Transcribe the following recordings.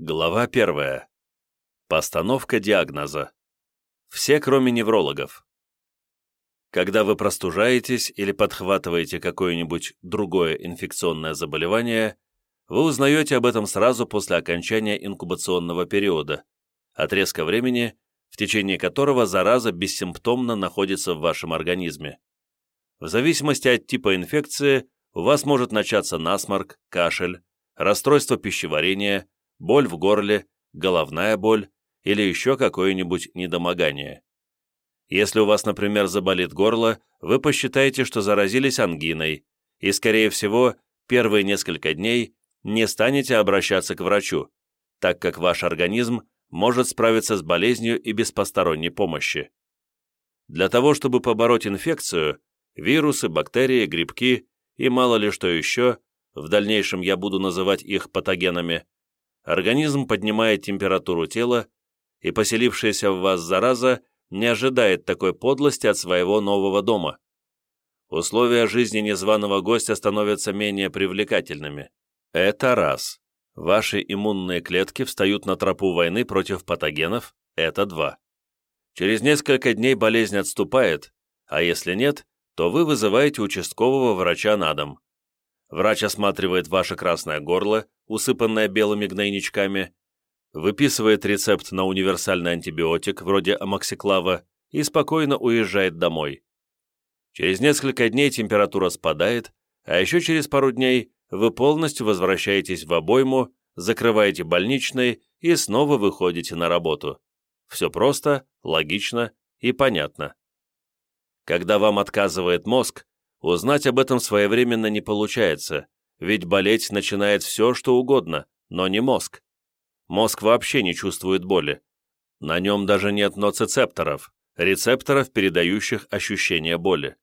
Глава первая. Постановка диагноза. Все, кроме неврологов. Когда вы простужаетесь или подхватываете какое-нибудь другое инфекционное заболевание, вы узнаете об этом сразу после окончания инкубационного периода, отрезка времени, в течение которого зараза бессимптомно находится в вашем организме. В зависимости от типа инфекции у вас может начаться насморк, кашель, расстройство пищеварения, боль в горле, головная боль или еще какое-нибудь недомогание. Если у вас, например, заболит горло, вы посчитаете, что заразились ангиной, и, скорее всего, первые несколько дней не станете обращаться к врачу, так как ваш организм может справиться с болезнью и без посторонней помощи. Для того, чтобы побороть инфекцию, вирусы, бактерии, грибки и мало ли что еще, в дальнейшем я буду называть их патогенами, организм поднимает температуру тела, и поселившаяся в вас зараза не ожидает такой подлости от своего нового дома. Условия жизни незваного гостя становятся менее привлекательными. Это раз. Ваши иммунные клетки встают на тропу войны против патогенов. Это два. Через несколько дней болезнь отступает, а если нет, то вы вызываете участкового врача на дом. Врач осматривает ваше красное горло, усыпанное белыми гнойничками, выписывает рецепт на универсальный антибиотик, вроде амоксиклава, и спокойно уезжает домой. Через несколько дней температура спадает, а еще через пару дней вы полностью возвращаетесь в обойму, закрываете больничный и снова выходите на работу. Все просто, логично и понятно. Когда вам отказывает мозг, Узнать об этом своевременно не получается, ведь болеть начинает все, что угодно, но не мозг. Мозг вообще не чувствует боли. На нем даже нет ноцицепторов, рецепторов, передающих ощущение боли.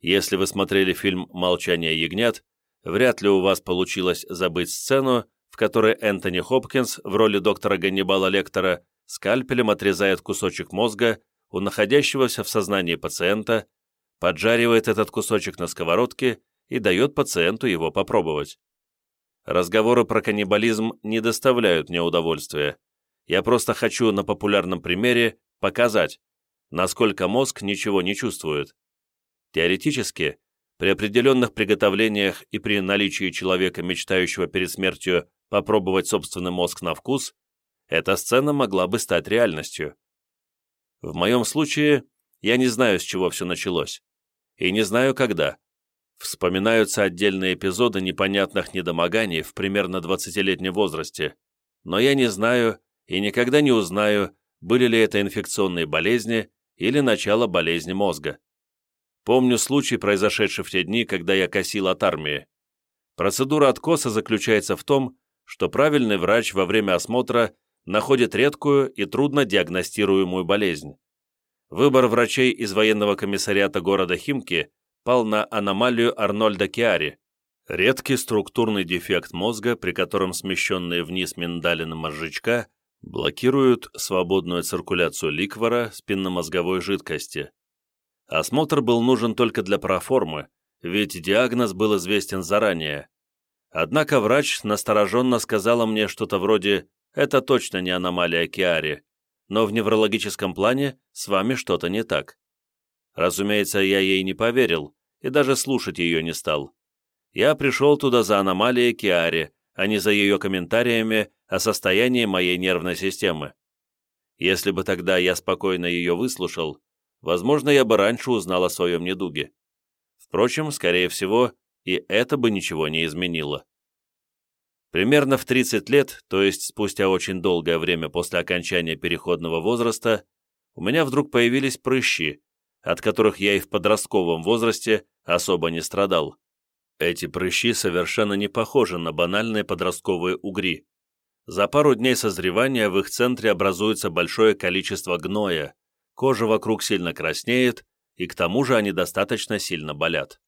Если вы смотрели фильм «Молчание ягнят», вряд ли у вас получилось забыть сцену, в которой Энтони Хопкинс в роли доктора Ганнибала Лектора скальпелем отрезает кусочек мозга у находящегося в сознании пациента поджаривает этот кусочек на сковородке и дает пациенту его попробовать. Разговоры про каннибализм не доставляют мне удовольствия. Я просто хочу на популярном примере показать, насколько мозг ничего не чувствует. Теоретически, при определенных приготовлениях и при наличии человека, мечтающего перед смертью попробовать собственный мозг на вкус, эта сцена могла бы стать реальностью. В моем случае я не знаю, с чего все началось и не знаю когда. Вспоминаются отдельные эпизоды непонятных недомоганий в примерно 20-летнем возрасте, но я не знаю и никогда не узнаю, были ли это инфекционные болезни или начало болезни мозга. Помню случай, произошедший в те дни, когда я косил от армии. Процедура откоса заключается в том, что правильный врач во время осмотра находит редкую и трудно диагностируемую болезнь. Выбор врачей из военного комиссариата города Химки пал на аномалию Арнольда Киари, редкий структурный дефект мозга, при котором смещенные вниз миндалины мозжечка блокируют свободную циркуляцию ликвора спинномозговой жидкости. Осмотр был нужен только для проформы, ведь диагноз был известен заранее. Однако врач настороженно сказала мне что-то вроде «это точно не аномалия Киари», но в неврологическом плане с вами что-то не так. Разумеется, я ей не поверил и даже слушать ее не стал. Я пришел туда за аномалией Киари, а не за ее комментариями о состоянии моей нервной системы. Если бы тогда я спокойно ее выслушал, возможно, я бы раньше узнал о своем недуге. Впрочем, скорее всего, и это бы ничего не изменило. Примерно в 30 лет, то есть спустя очень долгое время после окончания переходного возраста, у меня вдруг появились прыщи, от которых я и в подростковом возрасте особо не страдал. Эти прыщи совершенно не похожи на банальные подростковые угри. За пару дней созревания в их центре образуется большое количество гноя, кожа вокруг сильно краснеет, и к тому же они достаточно сильно болят.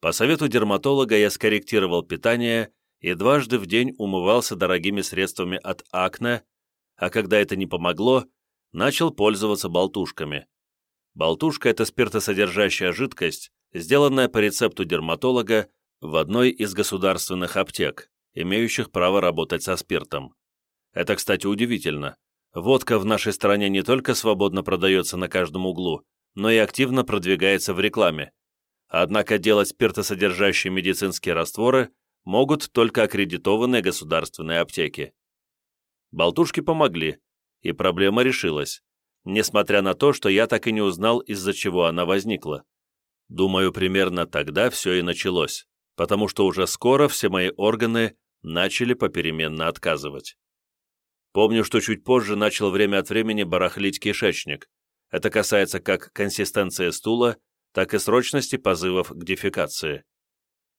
По совету дерматолога я скорректировал питание и дважды в день умывался дорогими средствами от акне, а когда это не помогло, начал пользоваться болтушками. Болтушка – это спиртосодержащая жидкость, сделанная по рецепту дерматолога в одной из государственных аптек, имеющих право работать со спиртом. Это, кстати, удивительно. Водка в нашей стране не только свободно продается на каждом углу, но и активно продвигается в рекламе. Однако делать спиртосодержащие медицинские растворы могут только аккредитованные государственные аптеки. Болтушки помогли, и проблема решилась, несмотря на то, что я так и не узнал, из-за чего она возникла. Думаю, примерно тогда все и началось, потому что уже скоро все мои органы начали попеременно отказывать. Помню, что чуть позже начал время от времени барахлить кишечник. Это касается как консистенции стула, так и срочности позывов к дефекации.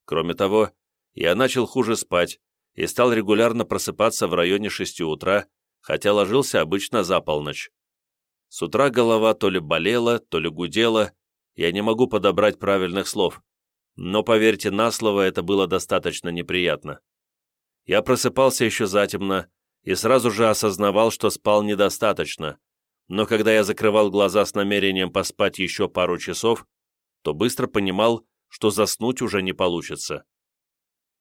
Кроме того, я начал хуже спать и стал регулярно просыпаться в районе 6 утра, хотя ложился обычно за полночь. С утра голова то ли болела, то ли гудела, я не могу подобрать правильных слов, но, поверьте на слово, это было достаточно неприятно. Я просыпался еще затемно и сразу же осознавал, что спал недостаточно, но когда я закрывал глаза с намерением поспать еще пару часов, то быстро понимал, что заснуть уже не получится.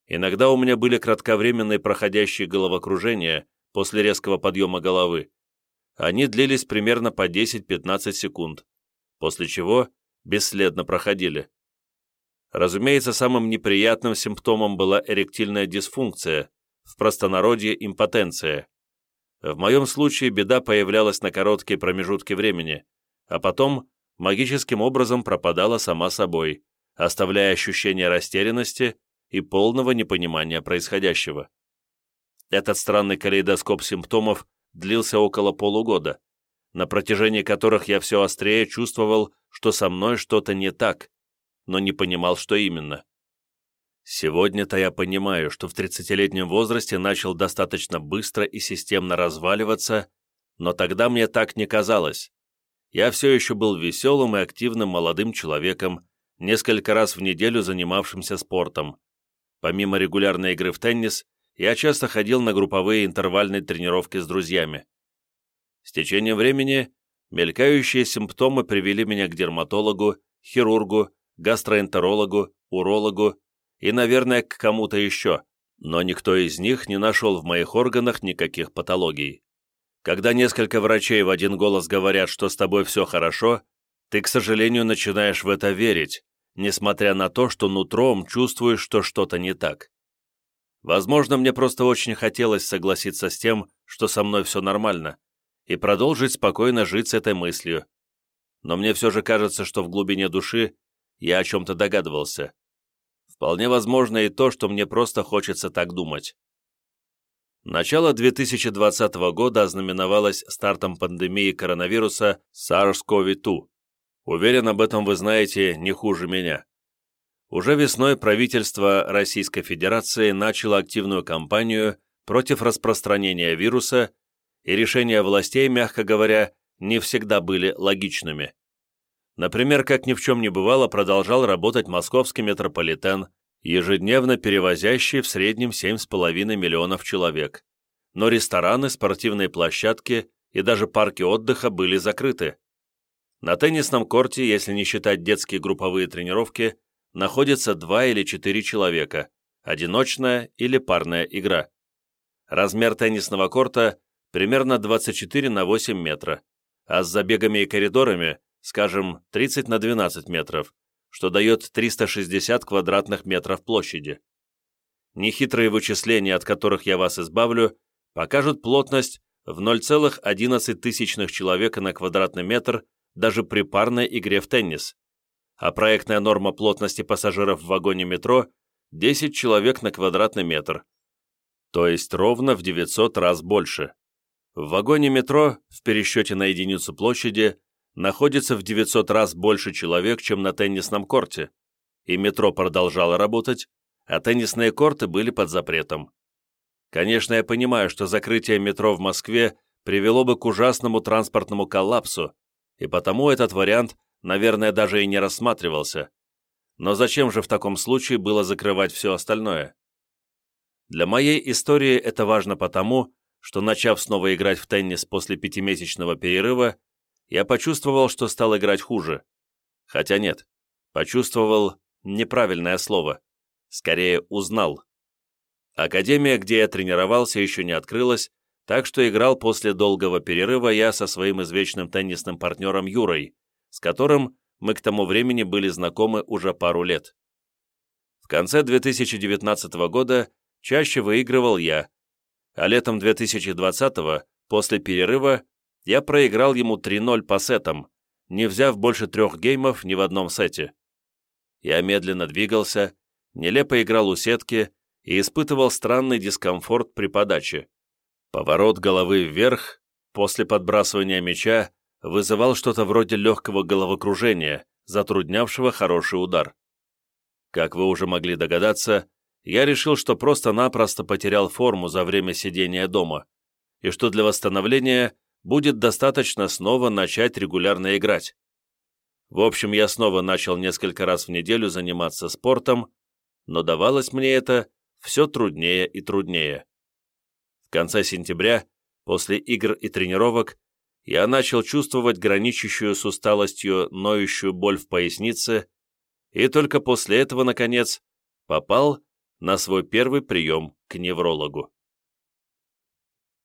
Иногда у меня были кратковременные проходящие головокружения после резкого подъема головы. Они длились примерно по 10-15 секунд, после чего бесследно проходили. Разумеется, самым неприятным симптомом была эректильная дисфункция, в простонародье импотенция. В моем случае беда появлялась на короткие промежутки времени, а потом магическим образом пропадала сама собой, оставляя ощущение растерянности и полного непонимания происходящего. Этот странный калейдоскоп симптомов длился около полугода, на протяжении которых я все острее чувствовал, что со мной что-то не так, но не понимал, что именно. Сегодня-то я понимаю, что в 30-летнем возрасте начал достаточно быстро и системно разваливаться, но тогда мне так не казалось. Я все еще был веселым и активным молодым человеком, несколько раз в неделю занимавшимся спортом. Помимо регулярной игры в теннис, я часто ходил на групповые интервальные тренировки с друзьями. С течением времени мелькающие симптомы привели меня к дерматологу, хирургу, гастроэнтерологу, урологу и, наверное, к кому-то еще, но никто из них не нашел в моих органах никаких патологий. Когда несколько врачей в один голос говорят, что с тобой все хорошо, ты, к сожалению, начинаешь в это верить, несмотря на то, что нутром чувствуешь, что что-то не так. Возможно, мне просто очень хотелось согласиться с тем, что со мной все нормально, и продолжить спокойно жить с этой мыслью. Но мне все же кажется, что в глубине души я о чем-то догадывался. Вполне возможно и то, что мне просто хочется так думать. Начало 2020 года ознаменовалось стартом пандемии коронавируса SARS-CoV-2. Уверен, об этом вы знаете не хуже меня. Уже весной правительство Российской Федерации начало активную кампанию против распространения вируса, и решения властей, мягко говоря, не всегда были логичными. Например, как ни в чем не бывало, продолжал работать московский метрополитен, ежедневно перевозящий в среднем 7,5 миллионов человек. Но рестораны, спортивные площадки и даже парки отдыха были закрыты. На теннисном корте, если не считать детские групповые тренировки, находится два или четыре человека, одиночная или парная игра. Размер теннисного корта примерно 24 на 8 метра, а с забегами и коридорами, скажем, 30 на 12 метров, что дает 360 квадратных метров площади. Нехитрые вычисления, от которых я вас избавлю, покажут плотность в 0,11 человека на квадратный метр даже при парной игре в теннис а проектная норма плотности пассажиров в вагоне метро – 10 человек на квадратный метр, то есть ровно в 900 раз больше. В вагоне метро, в пересчете на единицу площади, находится в 900 раз больше человек, чем на теннисном корте, и метро продолжало работать, а теннисные корты были под запретом. Конечно, я понимаю, что закрытие метро в Москве привело бы к ужасному транспортному коллапсу, и потому этот вариант наверное, даже и не рассматривался. Но зачем же в таком случае было закрывать все остальное? Для моей истории это важно потому, что, начав снова играть в теннис после пятимесячного перерыва, я почувствовал, что стал играть хуже. Хотя нет, почувствовал неправильное слово. Скорее, узнал. Академия, где я тренировался, еще не открылась, так что играл после долгого перерыва я со своим извечным теннисным партнером Юрой, с которым мы к тому времени были знакомы уже пару лет. В конце 2019 года чаще выигрывал я, а летом 2020 после перерыва, я проиграл ему 3-0 по сетам, не взяв больше трех геймов ни в одном сете. Я медленно двигался, нелепо играл у сетки и испытывал странный дискомфорт при подаче. Поворот головы вверх после подбрасывания мяча вызывал что-то вроде легкого головокружения, затруднявшего хороший удар. Как вы уже могли догадаться, я решил, что просто-напросто потерял форму за время сидения дома, и что для восстановления будет достаточно снова начать регулярно играть. В общем, я снова начал несколько раз в неделю заниматься спортом, но давалось мне это все труднее и труднее. В конце сентября, после игр и тренировок, я начал чувствовать граничащую с усталостью ноющую боль в пояснице, и только после этого, наконец, попал на свой первый прием к неврологу.